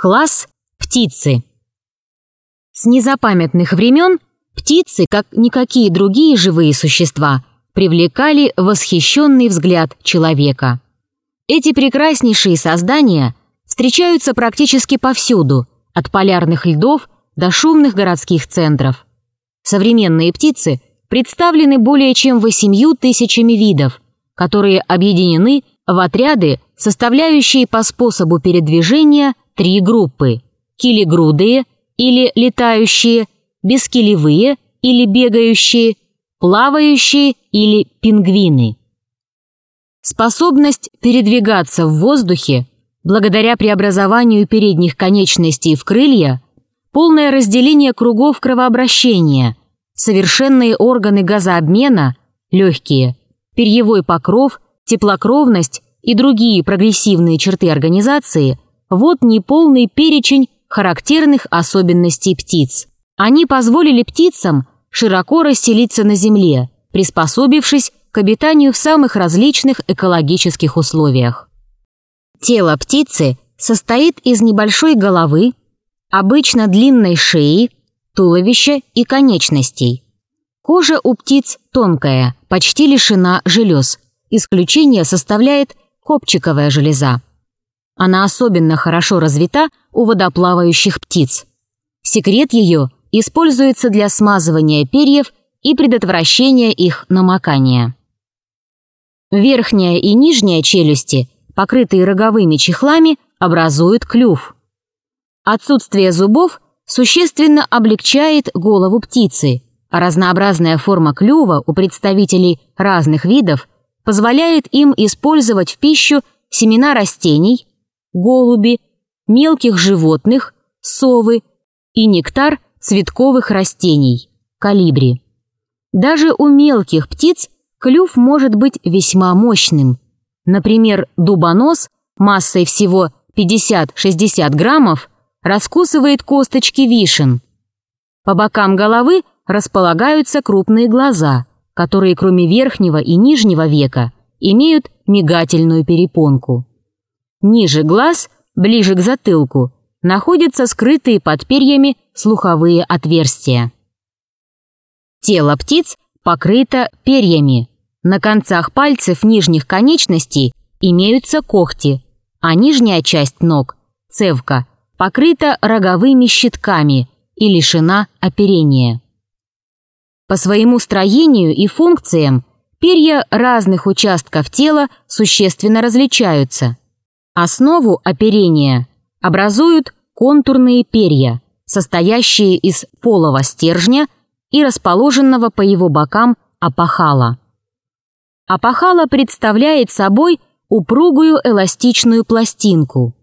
Класс птицы. С незапамятных времен птицы, как никакие другие живые существа, привлекали восхищенный взгляд человека. Эти прекраснейшие создания встречаются практически повсюду, от полярных льдов до шумных городских центров. Современные птицы представлены более чем восемью тысячами видов, которые объединены в отряды, составляющие по способу передвижения три группы – килигрудые или летающие, бескилевые или бегающие, плавающие или пингвины. Способность передвигаться в воздухе благодаря преобразованию передних конечностей в крылья, полное разделение кругов кровообращения, совершенные органы газообмена, легкие, перьевой покров, теплокровность и другие прогрессивные черты организации – вот неполный перечень характерных особенностей птиц. Они позволили птицам широко расселиться на Земле, приспособившись к обитанию в самых различных экологических условиях. Тело птицы состоит из небольшой головы, обычно длинной шеи, туловища и конечностей. Кожа у птиц тонкая, почти лишена желез. Исключение составляет копчиковая железа. Она особенно хорошо развита у водоплавающих птиц. Секрет ее используется для смазывания перьев и предотвращения их намокания. Верхняя и нижняя челюсти, покрытые роговыми чехлами, образуют клюв. Отсутствие зубов существенно облегчает голову птицы, а разнообразная форма клюва у представителей разных видов позволяет им использовать в пищу семена растений, голуби, мелких животных, совы и нектар цветковых растений, калибри. Даже у мелких птиц клюв может быть весьма мощным. Например, дубонос массой всего 50-60 граммов раскусывает косточки вишен. По бокам головы располагаются крупные глаза, которые кроме верхнего и нижнего века имеют мигательную перепонку. Ниже глаз, ближе к затылку, находятся скрытые под перьями слуховые отверстия. Тело птиц покрыто перьями. На концах пальцев нижних конечностей имеются когти, а нижняя часть ног, цевка, покрыта роговыми щитками и лишена оперения. По своему строению и функциям перья разных участков тела существенно различаются – Основу оперения образуют контурные перья, состоящие из полого стержня и расположенного по его бокам апохала. Апохала представляет собой упругую эластичную пластинку.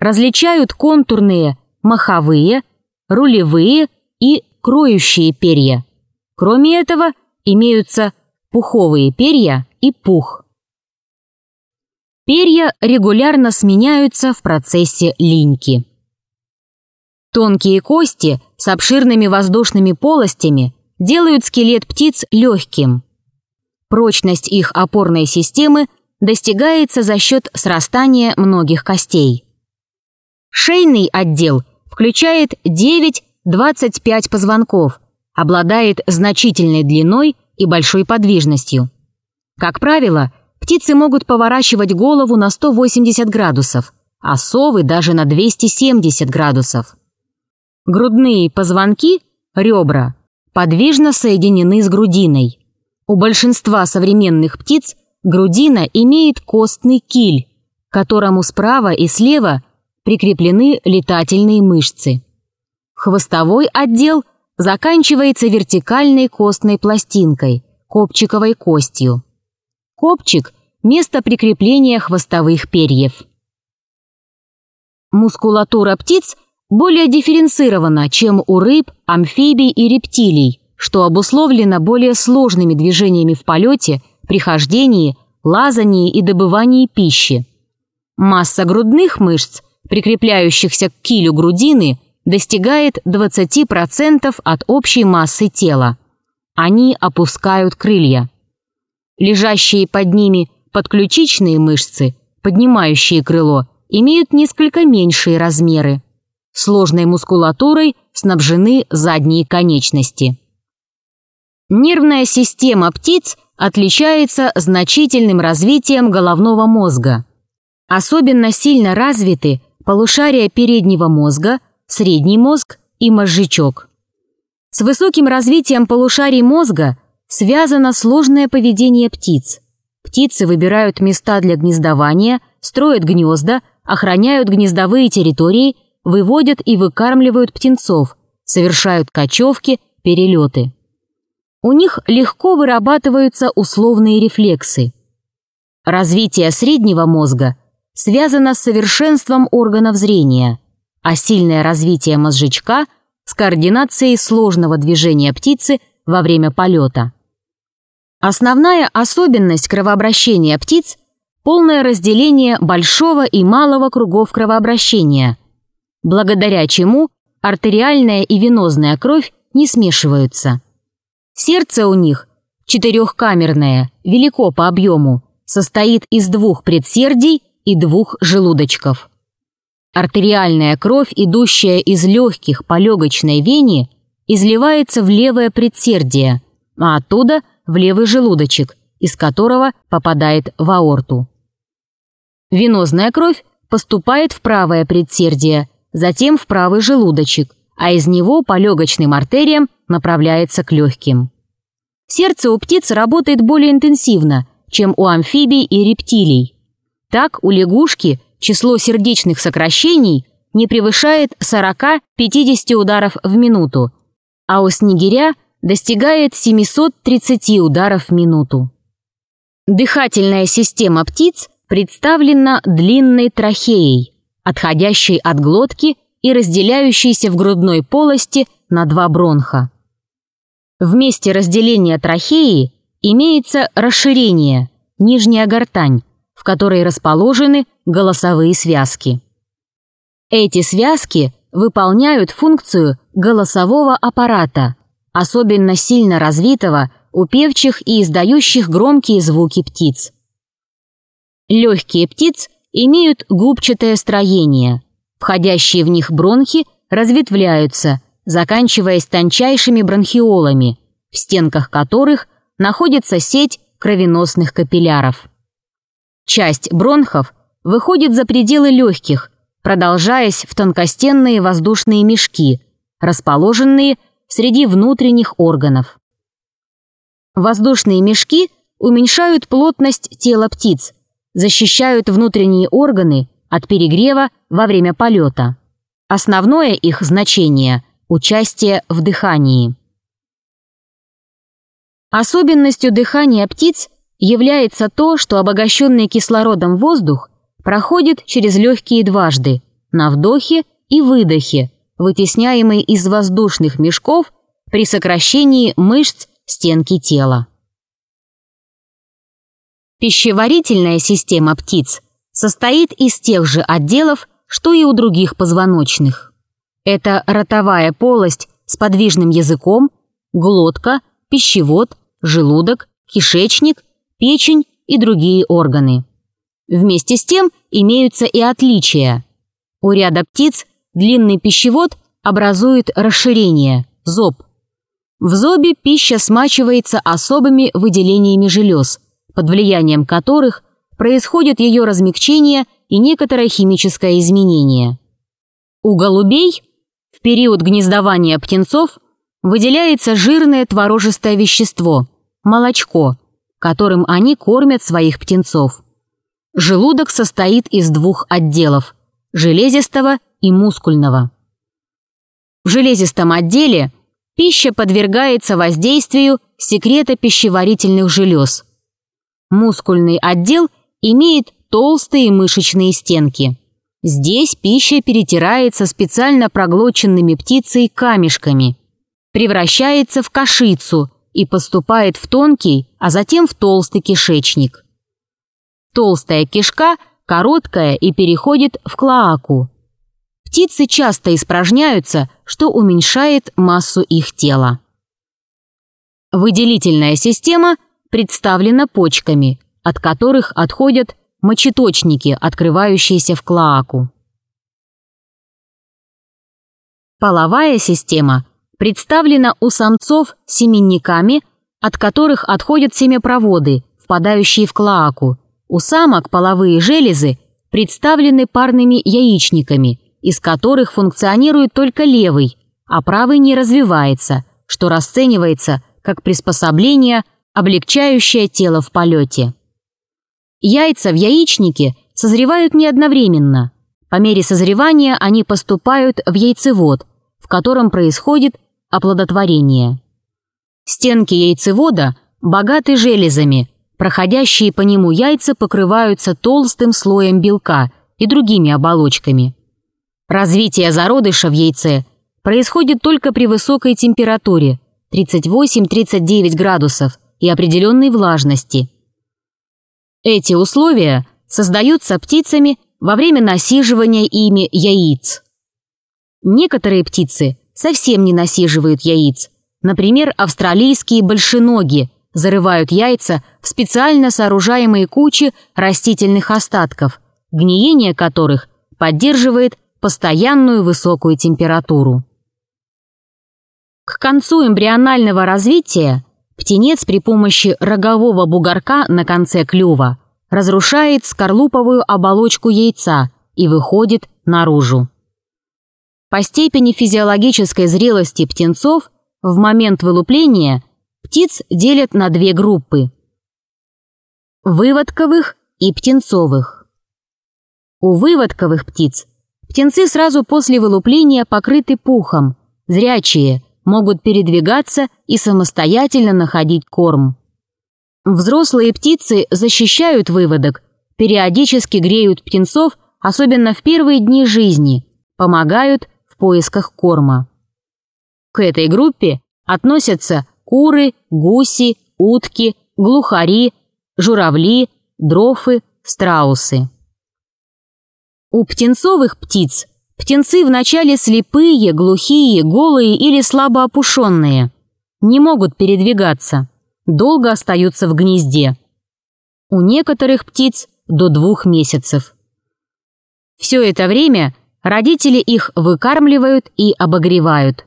Различают контурные маховые, рулевые и кроющие перья. Кроме этого, имеются пуховые перья и пух. Перья регулярно сменяются в процессе линьки. Тонкие кости с обширными воздушными полостями делают скелет птиц легким. Прочность их опорной системы достигается за счет срастания многих костей. Шейный отдел включает 9-25 позвонков, обладает значительной длиной и большой подвижностью. Как правило, Птицы могут поворачивать голову на 180 градусов, а совы даже на 270 градусов. Грудные позвонки, ребра, подвижно соединены с грудиной. У большинства современных птиц грудина имеет костный киль, к которому справа и слева прикреплены летательные мышцы. Хвостовой отдел заканчивается вертикальной костной пластинкой, копчиковой костью. Копчик – место прикрепления хвостовых перьев. Мускулатура птиц более дифференцирована, чем у рыб, амфибий и рептилий, что обусловлено более сложными движениями в полете, при хождении, лазании и добывании пищи. Масса грудных мышц, прикрепляющихся к килю грудины, достигает 20% от общей массы тела. Они опускают крылья. Лежащие под ними подключичные мышцы, поднимающие крыло, имеют несколько меньшие размеры. Сложной мускулатурой снабжены задние конечности. Нервная система птиц отличается значительным развитием головного мозга. Особенно сильно развиты полушария переднего мозга, средний мозг и мозжечок. С высоким развитием полушарий мозга связано сложное поведение птиц. Птицы выбирают места для гнездования, строят гнезда, охраняют гнездовые территории, выводят и выкармливают птенцов, совершают кочевки, перелеты. У них легко вырабатываются условные рефлексы. Развитие среднего мозга связано с совершенством органов зрения, а сильное развитие мозжечка – с координацией сложного движения птицы во время полета. Основная особенность кровообращения птиц – полное разделение большого и малого кругов кровообращения, благодаря чему артериальная и венозная кровь не смешиваются. Сердце у них, четырехкамерное, велико по объему, состоит из двух предсердий и двух желудочков. Артериальная кровь, идущая из легких по легочной вене, изливается в левое предсердие, а оттуда в левый желудочек, из которого попадает в аорту. Венозная кровь поступает в правое предсердие, затем в правый желудочек, а из него по легочным артериям направляется к легким. Сердце у птиц работает более интенсивно, чем у амфибий и рептилий. Так у лягушки число сердечных сокращений не превышает 40-50 ударов в минуту, а у снегиря достигает 730 ударов в минуту. Дыхательная система птиц представлена длинной трахеей, отходящей от глотки и разделяющейся в грудной полости на два бронха. В месте разделения трахеи имеется расширение, нижняя гортань, в которой расположены голосовые связки. Эти связки выполняют функцию голосового аппарата, особенно сильно развитого у певчих и издающих громкие звуки птиц. Легкие птиц имеют губчатое строение. Входящие в них бронхи разветвляются, заканчиваясь тончайшими бронхиолами, в стенках которых находится сеть кровеносных капилляров. Часть бронхов выходит за пределы легких, продолжаясь в тонкостенные воздушные мешки, расположенные среди внутренних органов. Воздушные мешки уменьшают плотность тела птиц, защищают внутренние органы от перегрева во время полета. Основное их значение – участие в дыхании. Особенностью дыхания птиц является то, что обогащенный кислородом воздух проходит через легкие дважды, на вдохе и выдохе, вытесняемый из воздушных мешков при сокращении мышц стенки тела. Пищеварительная система птиц состоит из тех же отделов, что и у других позвоночных. Это ротовая полость с подвижным языком, глотка, пищевод, желудок, кишечник печень и другие органы. Вместе с тем имеются и отличия. У ряда птиц длинный пищевод образует расширение – зоб. В зобе пища смачивается особыми выделениями желез, под влиянием которых происходит ее размягчение и некоторое химическое изменение. У голубей в период гнездования птенцов выделяется жирное творожистое вещество – молочко – которым они кормят своих птенцов. Желудок состоит из двух отделов – железистого и мускульного. В железистом отделе пища подвергается воздействию секрета пищеварительных желез. Мускульный отдел имеет толстые мышечные стенки. Здесь пища перетирается специально проглоченными птицей камешками, превращается в кашицу – и поступает в тонкий, а затем в толстый кишечник. Толстая кишка короткая и переходит в клоаку. Птицы часто испражняются, что уменьшает массу их тела. Выделительная система представлена почками, от которых отходят мочеточники, открывающиеся в клоаку. Половая система представлена у самцов семенниками, от которых отходят семяпроводы, впадающие в клоаку. У самок половые железы представлены парными яичниками, из которых функционирует только левый, а правый не развивается, что расценивается как приспособление, облегчающее тело в полете. Яйца в яичнике созревают не одновременно. По мере созревания они поступают в яйцевод, в котором происходит оплодотворение. Стенки яйцевода богаты железами, проходящие по нему яйца покрываются толстым слоем белка и другими оболочками. Развитие зародыша в яйце происходит только при высокой температуре 38-39 градусов и определенной влажности. Эти условия создаются птицами во время насиживания ими яиц. Некоторые птицы совсем не насиживают яиц. Например, австралийские большеноги зарывают яйца в специально сооружаемые кучи растительных остатков, гниение которых поддерживает постоянную высокую температуру. К концу эмбрионального развития птенец при помощи рогового бугорка на конце клюва разрушает скорлуповую оболочку яйца и выходит наружу. По степени физиологической зрелости птенцов в момент вылупления птиц делят на две группы – выводковых и птенцовых. У выводковых птиц птенцы сразу после вылупления покрыты пухом, зрячие, могут передвигаться и самостоятельно находить корм. Взрослые птицы защищают выводок, периодически греют птенцов, особенно в первые дни жизни, помогают поисках корма. К этой группе относятся куры, гуси, утки, глухари, журавли, дрофы, страусы. У птенцовых птиц птенцы вначале слепые, глухие, голые или слабо опушенные. Не могут передвигаться, долго остаются в гнезде. У некоторых птиц до двух месяцев. Все это время Родители их выкармливают и обогревают.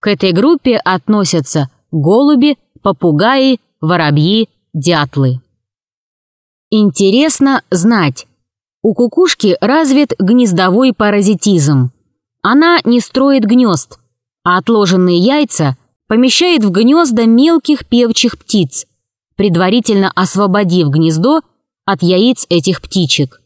К этой группе относятся голуби, попугаи, воробьи, дятлы. Интересно знать. У кукушки развит гнездовой паразитизм. Она не строит гнезд, а отложенные яйца помещает в гнезда мелких певчих птиц, предварительно освободив гнездо от яиц этих птичек.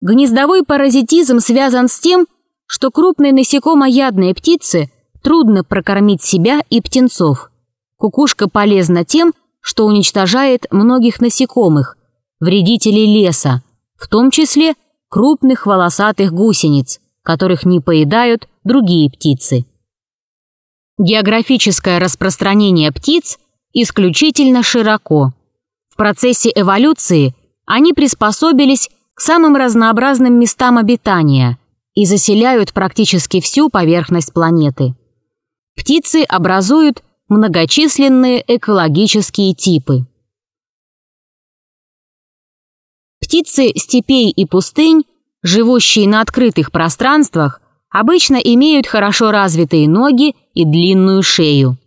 Гнездовой паразитизм связан с тем, что крупные насекомоядные птицы трудно прокормить себя и птенцов. Кукушка полезна тем, что уничтожает многих насекомых, вредителей леса, в том числе крупных волосатых гусениц, которых не поедают другие птицы. Географическое распространение птиц исключительно широко. В процессе эволюции они приспособились к самым разнообразным местам обитания и заселяют практически всю поверхность планеты. Птицы образуют многочисленные экологические типы. Птицы степей и пустынь, живущие на открытых пространствах, обычно имеют хорошо развитые ноги и длинную шею.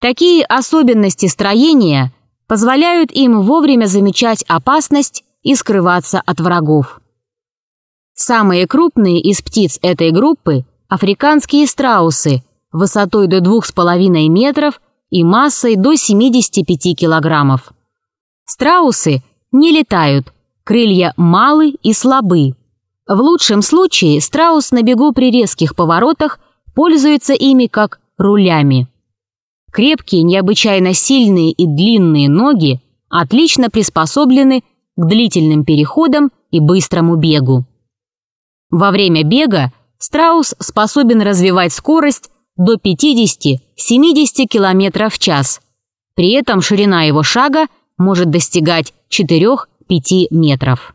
Такие особенности строения позволяют им вовремя замечать опасность и скрываться от врагов. Самые крупные из птиц этой группы – африканские страусы, высотой до 2,5 метров и массой до 75 килограммов. Страусы не летают, крылья малы и слабы. В лучшем случае страус на бегу при резких поворотах пользуется ими как рулями. Крепкие, необычайно сильные и длинные ноги отлично приспособлены к длительным переходам и быстрому бегу. Во время бега страус способен развивать скорость до 50-70 км в час. При этом ширина его шага может достигать 4-5 метров.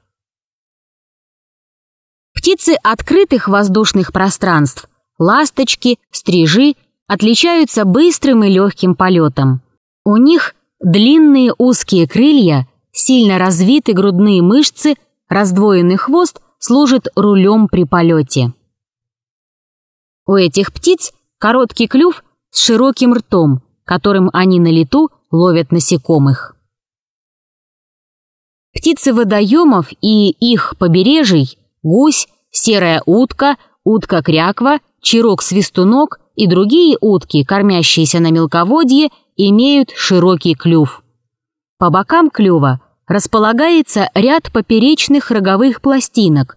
Птицы открытых воздушных пространств, ласточки, стрижи отличаются быстрым и легким полетом. У них длинные узкие крылья сильно развиты грудные мышцы, раздвоенный хвост служит рулем при полете. У этих птиц короткий клюв с широким ртом, которым они на лету ловят насекомых. Птицы водоемов и их побережий – гусь, серая утка, утка-кряква, чирок-свистунок и другие утки, кормящиеся на мелководье, имеют широкий клюв. По бокам клюва располагается ряд поперечных роговых пластинок,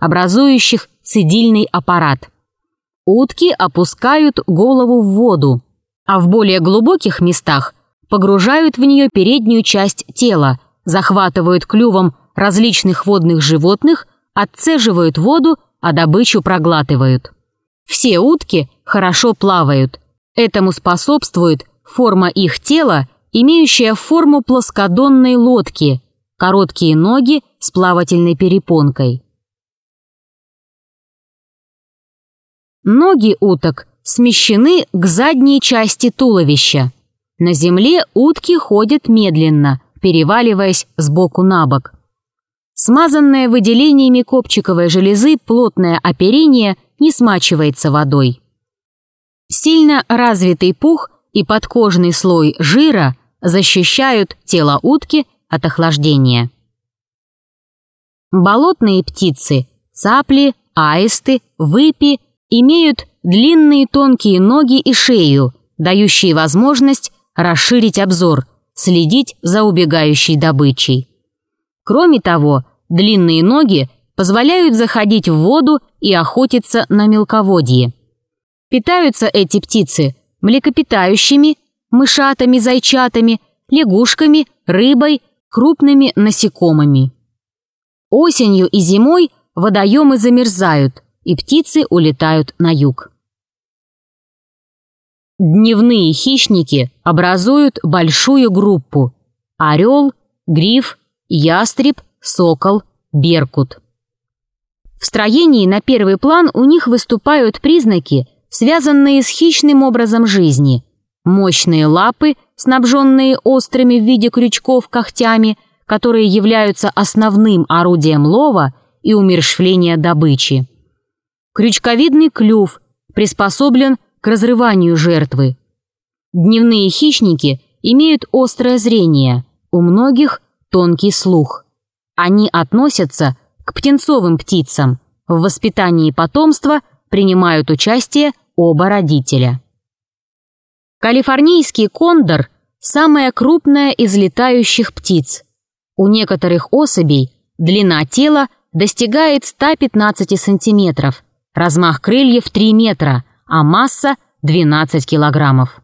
образующих цедильный аппарат. Утки опускают голову в воду, а в более глубоких местах погружают в нее переднюю часть тела, захватывают клювом различных водных животных, отцеживают воду, а добычу проглатывают. Все утки хорошо плавают. Этому способствует форма их тела, имеющая форму плоскодонной лодки, короткие ноги с плавательной перепонкой. Ноги уток смещены к задней части туловища. На земле утки ходят медленно, переваливаясь с боку на бок. Смазанное выделениями копчиковой железы плотное оперение не смачивается водой. Сильно развитый пух и подкожный слой жира защищают тело утки от охлаждения. Болотные птицы, цапли, аисты, выпи имеют длинные тонкие ноги и шею, дающие возможность расширить обзор, следить за убегающей добычей. Кроме того, длинные ноги позволяют заходить в воду и охотиться на мелководье. Питаются эти птицы млекопитающими, мышатами, зайчатами, лягушками, рыбой, крупными насекомыми. Осенью и зимой водоемы замерзают, и птицы улетают на юг. Дневные хищники образуют большую группу – орел, гриф, ястреб, сокол, беркут. В строении на первый план у них выступают признаки, связанные с хищным образом жизни. Мощные лапы, снабженные острыми в виде крючков когтями, которые являются основным орудием лова и умерщвления добычи. Крючковидный клюв приспособлен к разрыванию жертвы. Дневные хищники имеют острое зрение, у многих тонкий слух. Они относятся к птенцовым птицам, в воспитании потомства принимают участие оба родителя. Калифорнийский кондор – самая крупная из летающих птиц. У некоторых особей длина тела достигает 115 сантиметров, размах крыльев 3 метра – а масса 12 килограммов.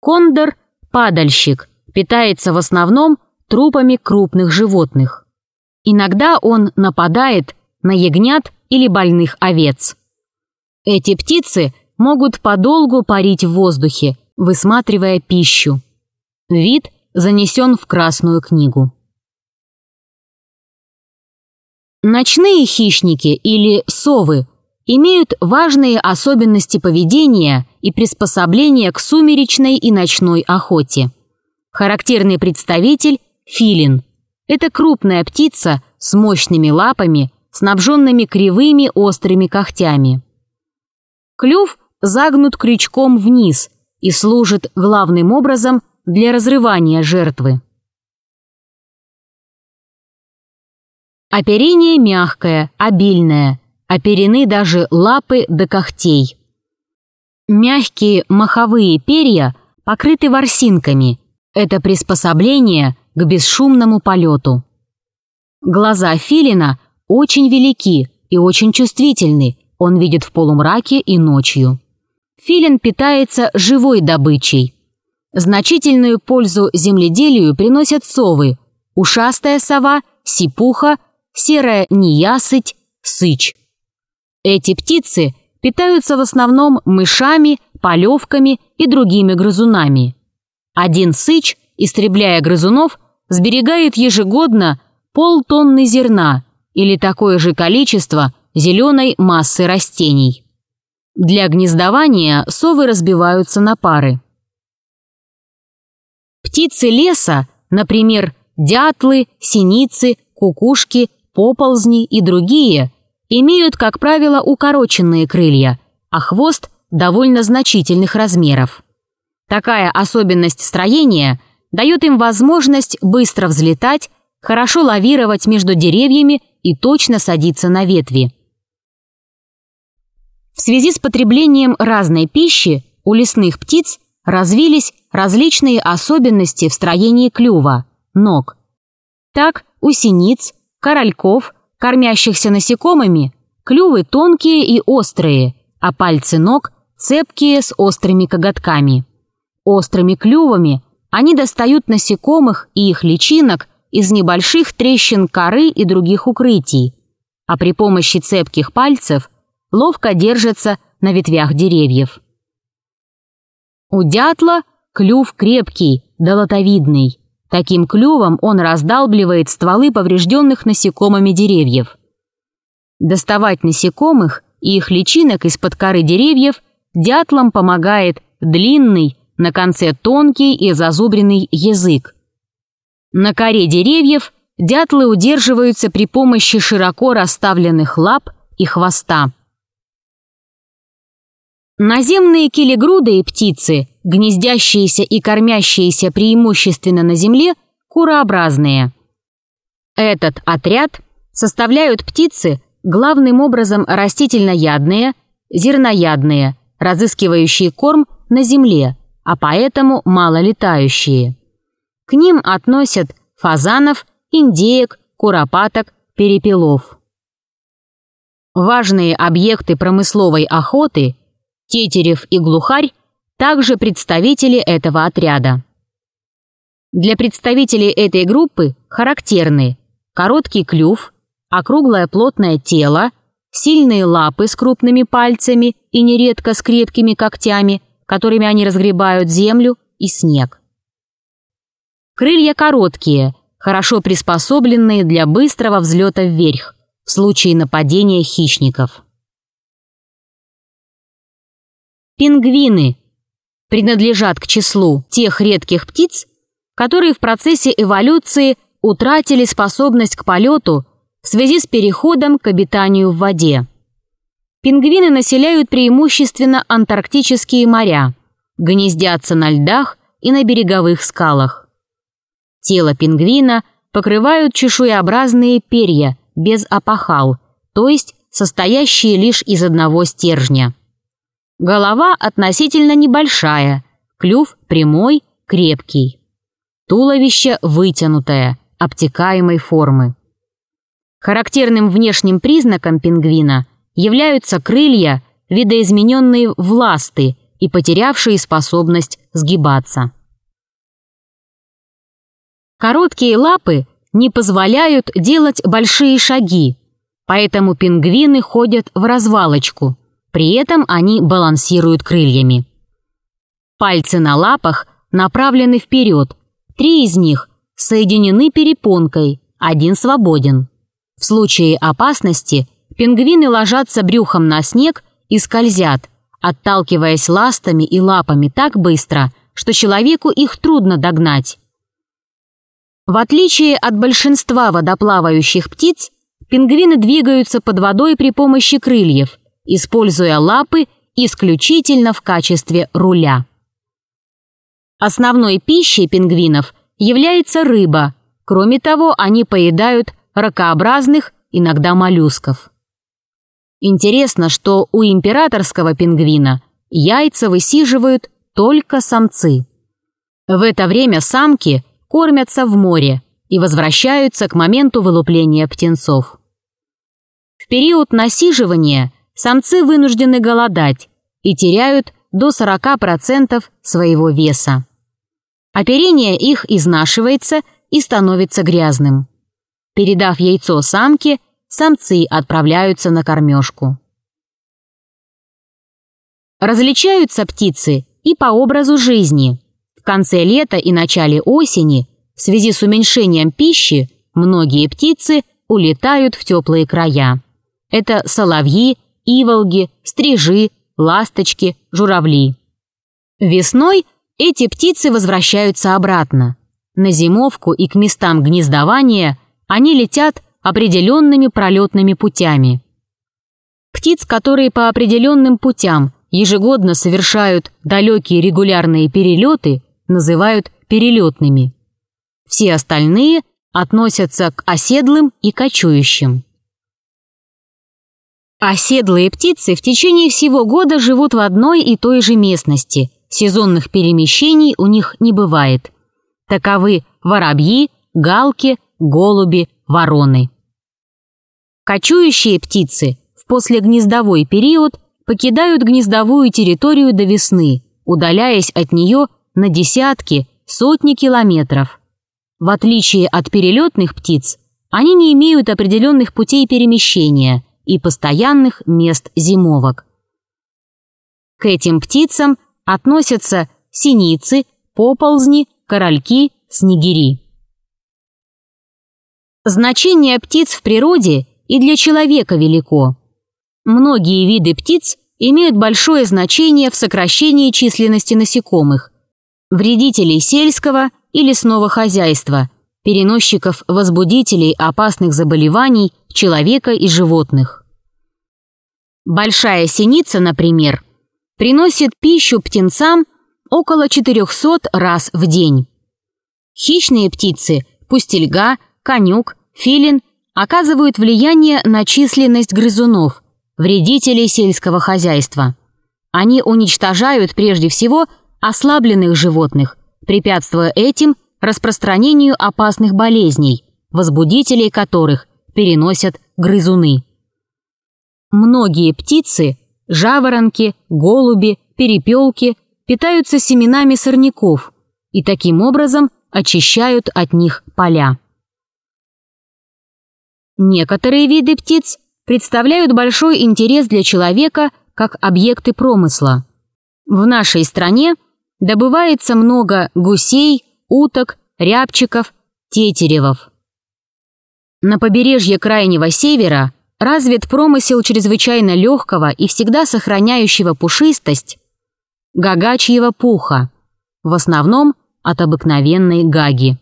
Кондор – падальщик, питается в основном трупами крупных животных. Иногда он нападает на ягнят или больных овец. Эти птицы могут подолгу парить в воздухе, высматривая пищу. Вид занесен в Красную книгу. Ночные хищники или совы имеют важные особенности поведения и приспособления к сумеречной и ночной охоте. Характерный представитель – филин. Это крупная птица с мощными лапами, снабженными кривыми острыми когтями. Клюв загнут крючком вниз и служит главным образом для разрывания жертвы. Оперение мягкое, обильное – оперены даже лапы до когтей. Мягкие маховые перья покрыты ворсинками. Это приспособление к бесшумному полету. Глаза филина очень велики и очень чувствительны, он видит в полумраке и ночью. Филин питается живой добычей. Значительную пользу земледелию приносят совы, ушастая сова, сипуха, серая неясыть, сыч. Эти птицы питаются в основном мышами, полевками и другими грызунами. Один сыч, истребляя грызунов, сберегает ежегодно полтонны зерна или такое же количество зеленой массы растений. Для гнездования совы разбиваются на пары. Птицы леса, например, дятлы, синицы, кукушки, поползни и другие имеют, как правило, укороченные крылья, а хвост довольно значительных размеров. Такая особенность строения дает им возможность быстро взлетать, хорошо лавировать между деревьями и точно садиться на ветви. В связи с потреблением разной пищи у лесных птиц развились различные особенности в строении клюва, ног. Так, у синиц, корольков, кормящихся насекомыми, клювы тонкие и острые, а пальцы ног цепкие с острыми коготками. Острыми клювами они достают насекомых и их личинок из небольших трещин коры и других укрытий, а при помощи цепких пальцев ловко держатся на ветвях деревьев. У дятла клюв крепкий, долотовидный. Таким клювом он раздалбливает стволы поврежденных насекомыми деревьев. Доставать насекомых и их личинок из-под коры деревьев дятлам помогает длинный, на конце тонкий и зазубренный язык. На коре деревьев дятлы удерживаются при помощи широко расставленных лап и хвоста. Наземные килегруды и птицы, гнездящиеся и кормящиеся преимущественно на земле, курообразные. Этот отряд составляют птицы главным образом растительноядные, зерноядные, разыскивающие корм на земле, а поэтому малолетающие. К ним относят фазанов, индеек, куропаток, перепелов. Важные объекты промысловой охоты – Тетерев и Глухарь также представители этого отряда. Для представителей этой группы характерны короткий клюв, округлое плотное тело, сильные лапы с крупными пальцами и нередко с крепкими когтями, которыми они разгребают землю и снег. Крылья короткие, хорошо приспособленные для быстрого взлета вверх в случае нападения хищников. Пингвины принадлежат к числу тех редких птиц, которые в процессе эволюции утратили способность к полету в связи с переходом к обитанию в воде. Пингвины населяют преимущественно антарктические моря, гнездятся на льдах и на береговых скалах. Тело пингвина покрывают чешуеобразные перья без опахал, то есть состоящие лишь из одного стержня. Голова относительно небольшая, клюв прямой, крепкий. Туловище вытянутое, обтекаемой формы. Характерным внешним признаком пингвина являются крылья, видоизмененные в ласты и потерявшие способность сгибаться. Короткие лапы не позволяют делать большие шаги, поэтому пингвины ходят в развалочку – при этом они балансируют крыльями. Пальцы на лапах направлены вперед. Три из них соединены перепонкой, один свободен. В случае опасности пингвины ложатся брюхом на снег и скользят, отталкиваясь ластами и лапами так быстро, что человеку их трудно догнать. В отличие от большинства водоплавающих птиц, пингвины двигаются под водой при помощи крыльев – используя лапы исключительно в качестве руля. Основной пищей пингвинов является рыба. Кроме того, они поедают ракообразных, иногда моллюсков. Интересно, что у императорского пингвина яйца высиживают только самцы. В это время самки кормятся в море и возвращаются к моменту вылупления птенцов. В период насиживания самцы вынуждены голодать и теряют до 40% своего веса. Оперение их изнашивается и становится грязным. Передав яйцо самке, самцы отправляются на кормежку. Различаются птицы и по образу жизни. В конце лета и начале осени в связи с уменьшением пищи многие птицы улетают в теплые края. Это соловьи, иволги, стрижи, ласточки, журавли. Весной эти птицы возвращаются обратно. На зимовку и к местам гнездования они летят определенными пролетными путями. Птиц, которые по определенным путям ежегодно совершают далекие регулярные перелеты, называют перелетными. Все остальные относятся к оседлым и кочующим. Оседлые птицы в течение всего года живут в одной и той же местности. Сезонных перемещений у них не бывает. Таковы воробьи, галки, голуби, вороны. Кочующие птицы в послегнездовой период покидают гнездовую территорию до весны, удаляясь от нее на десятки, сотни километров. В отличие от перелетных птиц, они не имеют определенных путей перемещения и постоянных мест зимовок. К этим птицам относятся синицы, поползни, корольки, снегири. Значение птиц в природе и для человека велико. Многие виды птиц имеют большое значение в сокращении численности насекомых, вредителей сельского и лесного хозяйства, переносчиков возбудителей опасных заболеваний человека и животных. Большая синица, например, приносит пищу птенцам около 400 раз в день. Хищные птицы, пустельга, конюк, филин оказывают влияние на численность грызунов, вредителей сельского хозяйства. Они уничтожают прежде всего ослабленных животных, препятствуя этим распространению опасных болезней, возбудителей которых переносят грызуны. Многие птицы, жаворонки, голуби, перепелки питаются семенами сорняков и таким образом очищают от них поля. Некоторые виды птиц представляют большой интерес для человека как объекты промысла. В нашей стране добывается много гусей, уток, рябчиков, тетеревов. На побережье Крайнего Севера развит промысел чрезвычайно легкого и всегда сохраняющего пушистость гагачьего пуха, в основном от обыкновенной гаги.